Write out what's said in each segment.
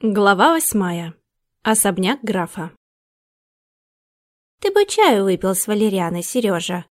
Глава восьмая. Особняк графа. «Ты бы чаю выпил с валерианой, Сережа»,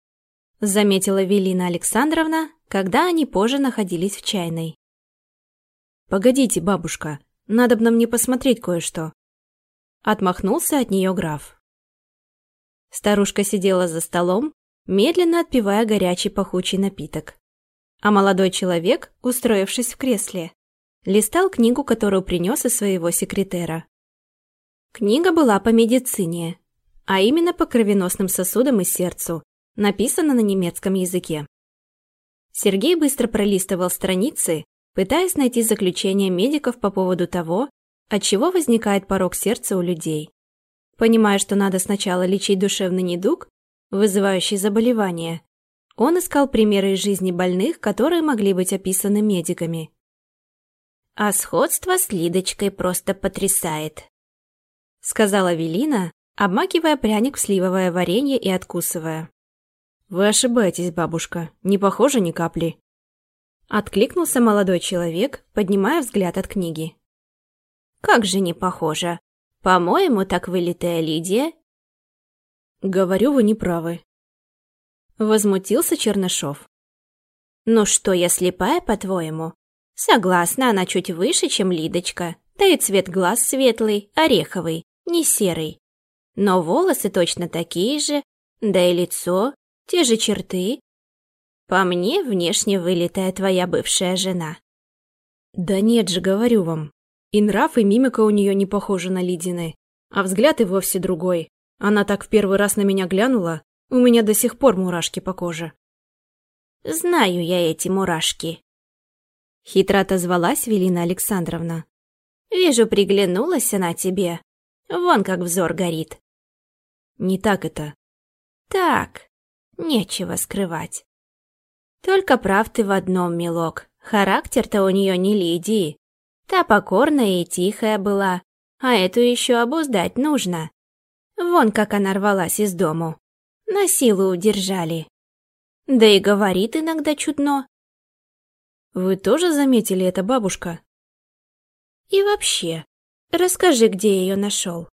— заметила Велина Александровна, когда они позже находились в чайной. «Погодите, бабушка, надо бы нам не посмотреть кое-что». Отмахнулся от нее граф. Старушка сидела за столом, медленно отпивая горячий пахучий напиток. А молодой человек, устроившись в кресле, листал книгу, которую принес из своего секретера. Книга была по медицине, а именно по кровеносным сосудам и сердцу, написана на немецком языке. Сергей быстро пролистывал страницы, пытаясь найти заключение медиков по поводу того, от чего возникает порог сердца у людей. Понимая, что надо сначала лечить душевный недуг, вызывающий заболевание, он искал примеры из жизни больных, которые могли быть описаны медиками. А сходство с Лидочкой просто потрясает, сказала Велина, обмакивая пряник в сливовое варенье и откусывая. Вы ошибаетесь, бабушка, не похоже ни капли. Откликнулся молодой человек, поднимая взгляд от книги. Как же не похоже? По-моему, так вылитая Лидия. Говорю, вы не правы. Возмутился Чернышов. Ну что, я слепая, по-твоему? Согласна, она чуть выше, чем Лидочка, да и цвет глаз светлый, ореховый, не серый. Но волосы точно такие же, да и лицо, те же черты. По мне, внешне вылитая твоя бывшая жена. Да нет же, говорю вам. И нрав, и мимика у нее не похожи на Лидины, а взгляд и вовсе другой. Она так в первый раз на меня глянула, у меня до сих пор мурашки по коже. Знаю я эти мурашки. Хитро отозвалась Велина Александровна. «Вижу, приглянулась она тебе. Вон как взор горит». «Не так это». «Так, нечего скрывать. Только прав ты в одном, милок. Характер-то у нее не Лидии. Та покорная и тихая была, а эту еще обуздать нужно. Вон как она рвалась из дому. На силу удержали. Да и говорит иногда чудно. Вы тоже заметили это, бабушка? И вообще, расскажи, где ее нашел.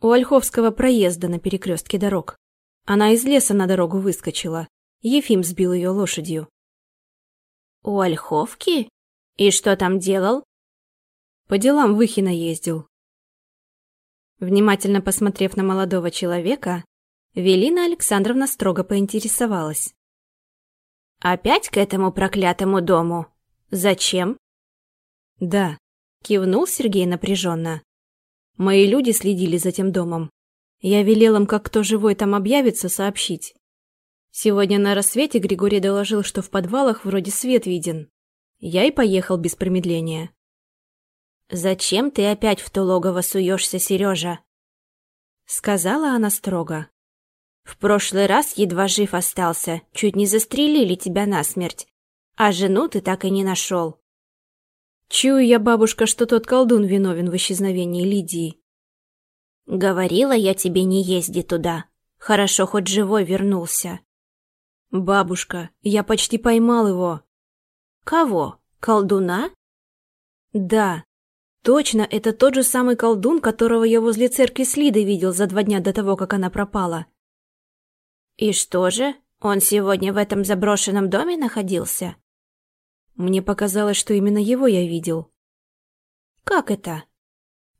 У Ольховского проезда на перекрестке дорог. Она из леса на дорогу выскочила. Ефим сбил ее лошадью. У Ольховки? И что там делал? По делам Выхина ездил. Внимательно посмотрев на молодого человека, Велина Александровна строго поинтересовалась. Опять к этому проклятому дому? Зачем? Да, кивнул Сергей напряженно. Мои люди следили за тем домом. Я велел им, как кто живой там объявится, сообщить. Сегодня на рассвете Григорий доложил, что в подвалах вроде свет виден. Я и поехал без промедления. «Зачем ты опять в то логово суешься, Сережа?» Сказала она строго. В прошлый раз едва жив остался, чуть не застрелили тебя насмерть. А жену ты так и не нашел. Чую я, бабушка, что тот колдун виновен в исчезновении Лидии. Говорила я тебе, не езди туда. Хорошо, хоть живой вернулся. Бабушка, я почти поймал его. Кого? Колдуна? Да, точно, это тот же самый колдун, которого я возле церкви Слиды видел за два дня до того, как она пропала. «И что же, он сегодня в этом заброшенном доме находился?» Мне показалось, что именно его я видел. «Как это?»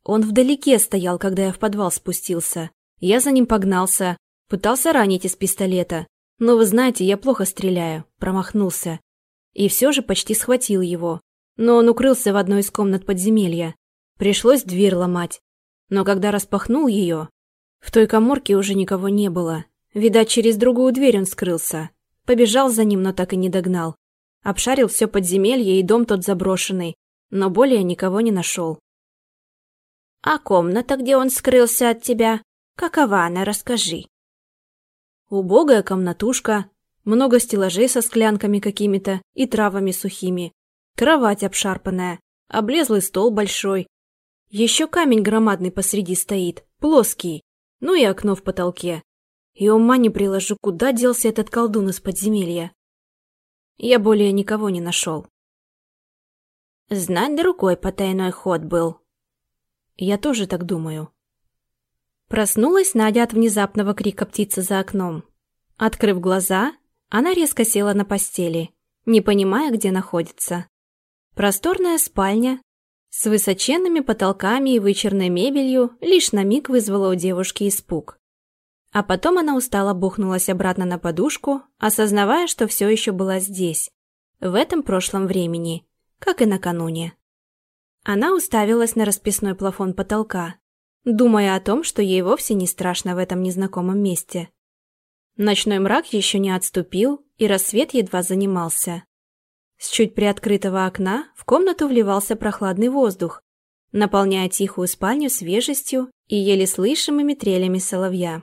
Он вдалеке стоял, когда я в подвал спустился. Я за ним погнался, пытался ранить из пистолета. Но вы знаете, я плохо стреляю, промахнулся. И все же почти схватил его. Но он укрылся в одной из комнат подземелья. Пришлось дверь ломать. Но когда распахнул ее, в той коморке уже никого не было. Видать, через другую дверь он скрылся. Побежал за ним, но так и не догнал. Обшарил все подземелье и дом тот заброшенный, но более никого не нашел. «А комната, где он скрылся от тебя? Какова она, расскажи?» Убогая комнатушка, много стеллажей со склянками какими-то и травами сухими, кровать обшарпанная, облезлый стол большой. Еще камень громадный посреди стоит, плоский, ну и окно в потолке. И ума не приложу, куда делся этот колдун из подземелья. Я более никого не нашел. Знать другой потайной ход был. Я тоже так думаю. Проснулась Надя от внезапного крика птицы за окном. Открыв глаза, она резко села на постели, не понимая, где находится. Просторная спальня с высоченными потолками и вычерной мебелью лишь на миг вызвала у девушки испуг. А потом она устало бухнулась обратно на подушку, осознавая, что все еще была здесь, в этом прошлом времени, как и накануне. Она уставилась на расписной плафон потолка, думая о том, что ей вовсе не страшно в этом незнакомом месте. Ночной мрак еще не отступил, и рассвет едва занимался. С чуть приоткрытого окна в комнату вливался прохладный воздух, наполняя тихую спальню свежестью и еле слышимыми трелями соловья.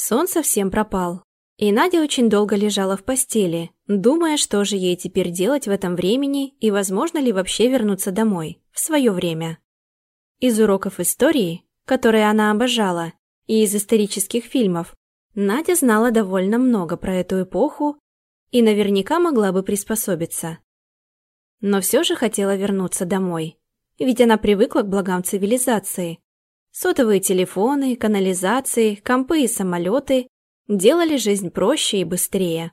Сон совсем пропал, и Надя очень долго лежала в постели, думая, что же ей теперь делать в этом времени и возможно ли вообще вернуться домой, в свое время. Из уроков истории, которые она обожала, и из исторических фильмов, Надя знала довольно много про эту эпоху и наверняка могла бы приспособиться. Но все же хотела вернуться домой, ведь она привыкла к благам цивилизации. Сотовые телефоны, канализации, компы и самолеты делали жизнь проще и быстрее.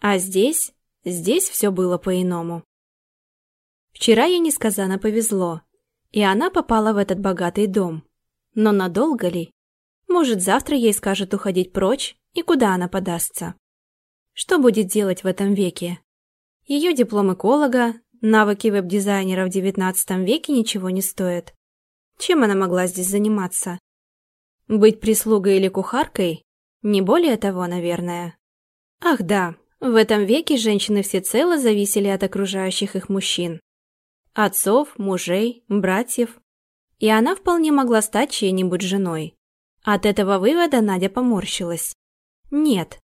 А здесь, здесь все было по-иному. Вчера ей несказанно повезло. И она попала в этот богатый дом. Но надолго ли? Может, завтра ей скажут уходить прочь, и куда она подастся? Что будет делать в этом веке? Ее диплом эколога, навыки веб-дизайнера в XIX веке ничего не стоят. Чем она могла здесь заниматься? Быть прислугой или кухаркой? Не более того, наверное. Ах да, в этом веке женщины всецело зависели от окружающих их мужчин отцов, мужей, братьев. И она вполне могла стать чьей-нибудь женой. От этого вывода Надя поморщилась. Нет,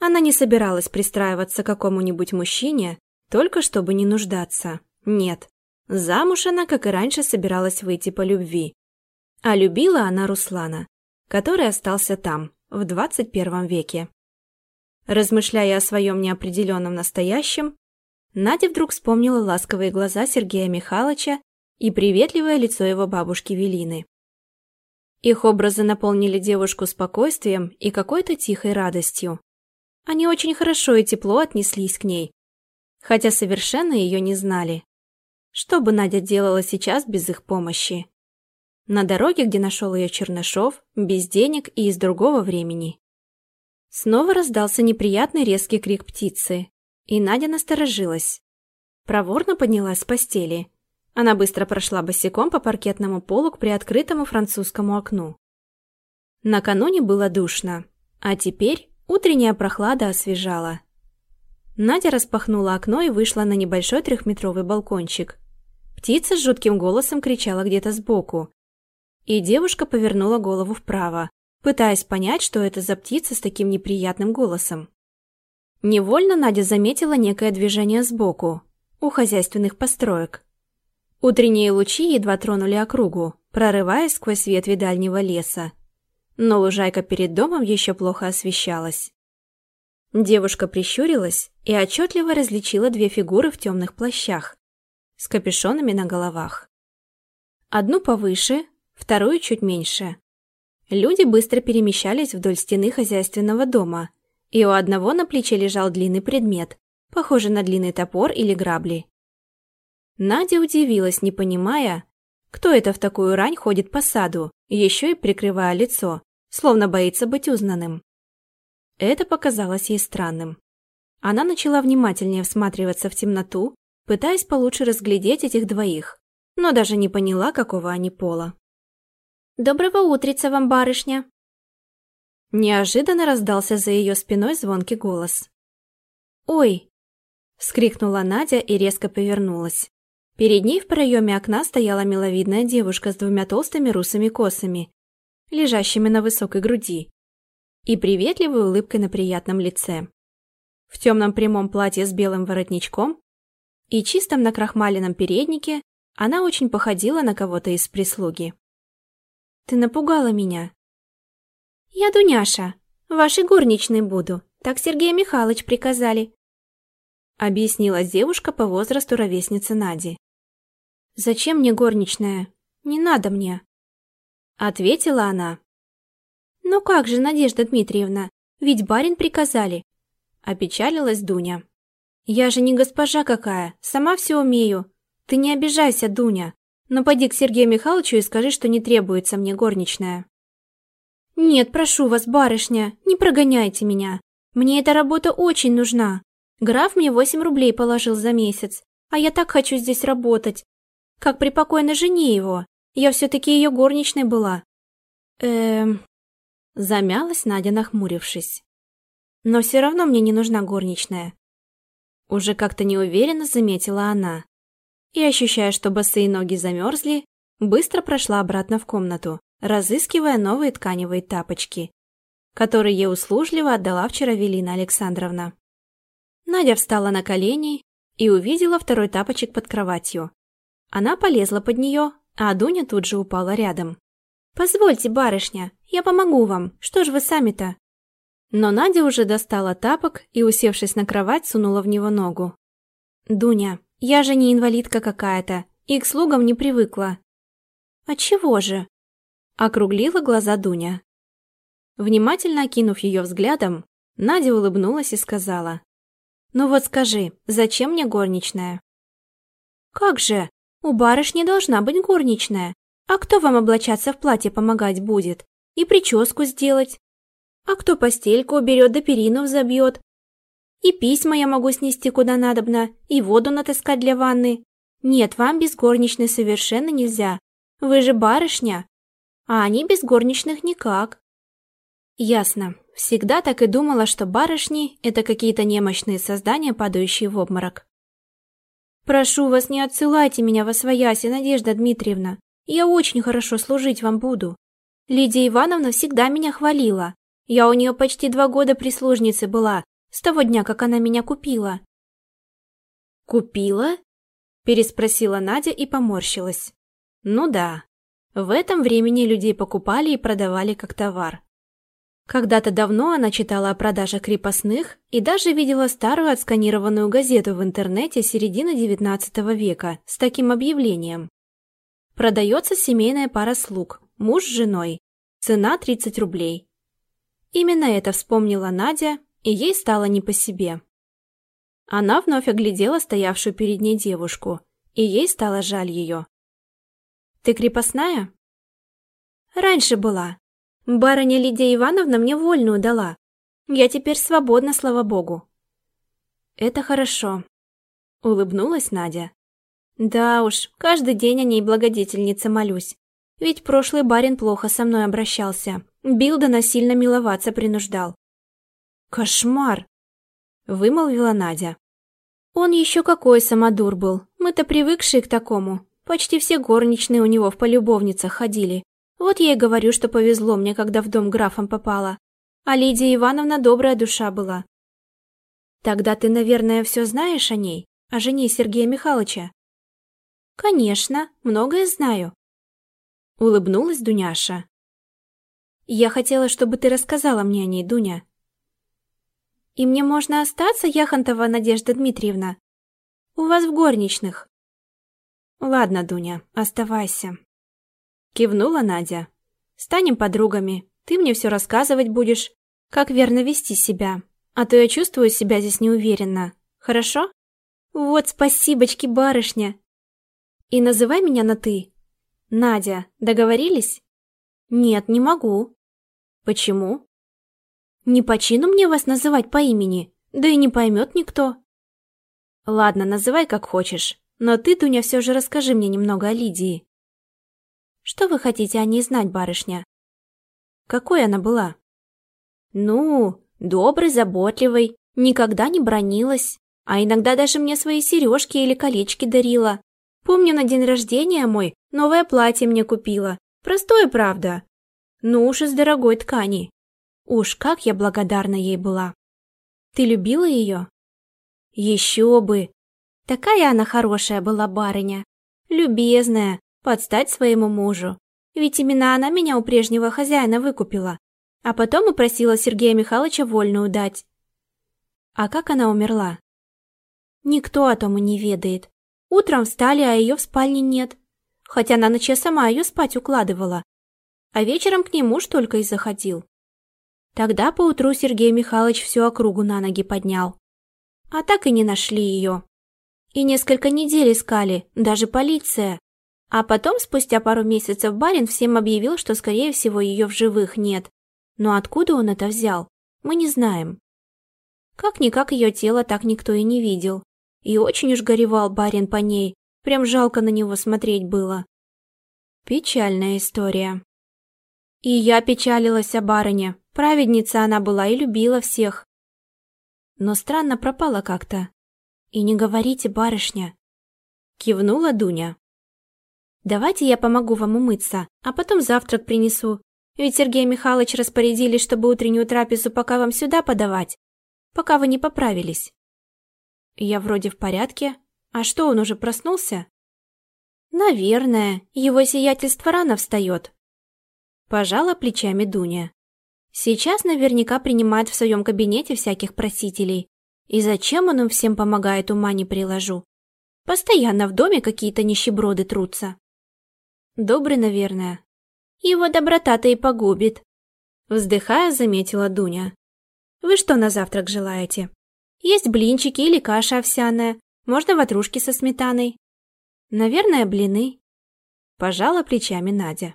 она не собиралась пристраиваться к какому-нибудь мужчине, только чтобы не нуждаться. Нет, замуж она, как и раньше, собиралась выйти по любви. А любила она Руслана, который остался там, в 21 веке. Размышляя о своем неопределенном настоящем, Надя вдруг вспомнила ласковые глаза Сергея Михайловича и приветливое лицо его бабушки Велины. Их образы наполнили девушку спокойствием и какой-то тихой радостью. Они очень хорошо и тепло отнеслись к ней, хотя совершенно ее не знали. Что бы Надя делала сейчас без их помощи? На дороге, где нашел ее Чернышов, без денег и из другого времени. Снова раздался неприятный резкий крик птицы, и Надя насторожилась. Проворно поднялась с постели. Она быстро прошла босиком по паркетному полу к приоткрытому французскому окну. Накануне было душно, а теперь утренняя прохлада освежала. Надя распахнула окно и вышла на небольшой трехметровый балкончик. Птица с жутким голосом кричала где-то сбоку. И девушка повернула голову вправо, пытаясь понять, что это за птица с таким неприятным голосом. Невольно Надя заметила некое движение сбоку, у хозяйственных построек. Утренние лучи едва тронули округу, прорываясь сквозь ветви дальнего леса. Но лужайка перед домом еще плохо освещалась. Девушка прищурилась и отчетливо различила две фигуры в темных плащах, с капюшонами на головах. Одну повыше, вторую чуть меньше. Люди быстро перемещались вдоль стены хозяйственного дома – и у одного на плече лежал длинный предмет, похожий на длинный топор или грабли. Надя удивилась, не понимая, кто это в такую рань ходит по саду, еще и прикрывая лицо, словно боится быть узнанным. Это показалось ей странным. Она начала внимательнее всматриваться в темноту, пытаясь получше разглядеть этих двоих, но даже не поняла, какого они пола. «Доброго утрица вам, барышня!» Неожиданно раздался за ее спиной звонкий голос. «Ой!» — вскрикнула Надя и резко повернулась. Перед ней в проеме окна стояла миловидная девушка с двумя толстыми русыми косами, лежащими на высокой груди, и приветливой улыбкой на приятном лице. В темном прямом платье с белым воротничком и чистом накрахмаленном переднике она очень походила на кого-то из прислуги. «Ты напугала меня», «Я Дуняша. Вашей горничной буду. Так Сергей Михайлович приказали», — объяснила девушка по возрасту ровесницы Нади. «Зачем мне горничная? Не надо мне!» Ответила она. «Ну как же, Надежда Дмитриевна, ведь барин приказали!» Опечалилась Дуня. «Я же не госпожа какая, сама все умею. Ты не обижайся, Дуня, но пойди к Сергею Михайловичу и скажи, что не требуется мне горничная». «Нет, прошу вас, барышня, не прогоняйте меня. Мне эта работа очень нужна. Граф мне восемь рублей положил за месяц, а я так хочу здесь работать. Как при покойной жене его. Я все-таки ее горничной была». «Эм...» Замялась Надя, нахмурившись. «Но все равно мне не нужна горничная. Уже как-то неуверенно заметила она. И, ощущая, что босые ноги замерзли, быстро прошла обратно в комнату, разыскивая новые тканевые тапочки, которые ей услужливо отдала вчера Велина Александровна. Надя встала на колени и увидела второй тапочек под кроватью. Она полезла под нее, а Дуня тут же упала рядом. «Позвольте, барышня, я помогу вам, что ж вы сами-то?» Но Надя уже достала тапок и, усевшись на кровать, сунула в него ногу. «Дуня, я же не инвалидка какая-то и к слугам не привыкла». «А чего же?» Округлила глаза Дуня. Внимательно окинув ее взглядом, Надя улыбнулась и сказала. «Ну вот скажи, зачем мне горничная?» «Как же? У барышни должна быть горничная. А кто вам облачаться в платье помогать будет? И прическу сделать, а кто постельку уберет да перину взобьет? И письма я могу снести куда надобно, и воду натаскать для ванны. Нет, вам без горничной совершенно нельзя. Вы же барышня. А они без горничных никак. Ясно. Всегда так и думала, что барышни – это какие-то немощные создания, падающие в обморок. «Прошу вас, не отсылайте меня во свояси, Надежда Дмитриевна. Я очень хорошо служить вам буду. Лидия Ивановна всегда меня хвалила. Я у нее почти два года прислужницей была, с того дня, как она меня купила». «Купила?» – переспросила Надя и поморщилась. «Ну да, в этом времени людей покупали и продавали как товар. Когда-то давно она читала о продаже крепостных и даже видела старую отсканированную газету в интернете середины XIX века с таким объявлением. Продается семейная пара слуг, муж с женой. Цена 30 рублей. Именно это вспомнила Надя, и ей стало не по себе. Она вновь оглядела стоявшую перед ней девушку, и ей стало жаль ее. «Ты крепостная?» «Раньше была. Барыня Лидия Ивановна мне вольную дала. Я теперь свободна, слава богу». «Это хорошо», — улыбнулась Надя. «Да уж, каждый день о ней благодетельнице молюсь. Ведь прошлый барин плохо со мной обращался. Бил да насильно миловаться принуждал. «Кошмар!» — вымолвила Надя. «Он еще какой самодур был. Мы-то привыкшие к такому. Почти все горничные у него в полюбовницах ходили. Вот я и говорю, что повезло мне, когда в дом графом попала. А Лидия Ивановна добрая душа была. Тогда ты, наверное, все знаешь о ней, о жене Сергея Михайловича? Конечно, многое знаю. Улыбнулась Дуняша. Я хотела, чтобы ты рассказала мне о ней, Дуня. И мне можно остаться, Яхонтова Надежда Дмитриевна? У вас в горничных. Ладно, Дуня, оставайся. Кивнула Надя. Станем подругами. Ты мне все рассказывать будешь, как верно вести себя. А то я чувствую себя здесь неуверенно. Хорошо? Вот спасибочки, барышня. И называй меня на «ты». Надя, договорились? «Нет, не могу». «Почему?» «Не по чину мне вас называть по имени, да и не поймет никто». «Ладно, называй как хочешь, но ты, Дуня, все же расскажи мне немного о Лидии». «Что вы хотите о ней знать, барышня?» «Какой она была?» «Ну, добрый, заботливый, никогда не бронилась, а иногда даже мне свои сережки или колечки дарила. Помню, на день рождения мой новое платье мне купила, Простое, правда. Ну уж из дорогой ткани. Уж как я благодарна ей была. Ты любила ее? Еще бы. Такая она хорошая была барыня. Любезная, подстать своему мужу. Ведь именно она меня у прежнего хозяина выкупила. А потом и просила Сергея Михайловича вольную дать. А как она умерла? Никто о том и не ведает. Утром встали, а ее в спальне нет. Хотя на ночь я сама ее спать укладывала. А вечером к нему ж только и заходил. Тогда поутру Сергей Михайлович всю округу на ноги поднял. А так и не нашли ее. И несколько недель искали, даже полиция. А потом, спустя пару месяцев, барин всем объявил, что, скорее всего, ее в живых нет. Но откуда он это взял, мы не знаем. Как-никак ее тело так никто и не видел. И очень уж горевал барин по ней, прям жалко на него смотреть было. Печальная история. И я печалилась о барыне, праведница она была и любила всех. Но странно пропала как-то. И не говорите, барышня. Кивнула Дуня. Давайте я помогу вам умыться, а потом завтрак принесу. Ведь Сергей Михайлович распорядились, чтобы утреннюю трапезу пока вам сюда подавать, пока вы не поправились. Я вроде в порядке. А что, он уже проснулся? Наверное, его сиятельство рано встает. Пожала плечами Дуня. Сейчас наверняка принимает в своем кабинете всяких просителей. И зачем он им всем помогает, ума не приложу. Постоянно в доме какие-то нищеброды трутся. Добрый, наверное. Его доброта-то и погубит. Вздыхая, заметила Дуня. Вы что на завтрак желаете? Есть блинчики или каша овсяная, можно ватрушки со сметаной. Наверное, блины. Пожала плечами Надя.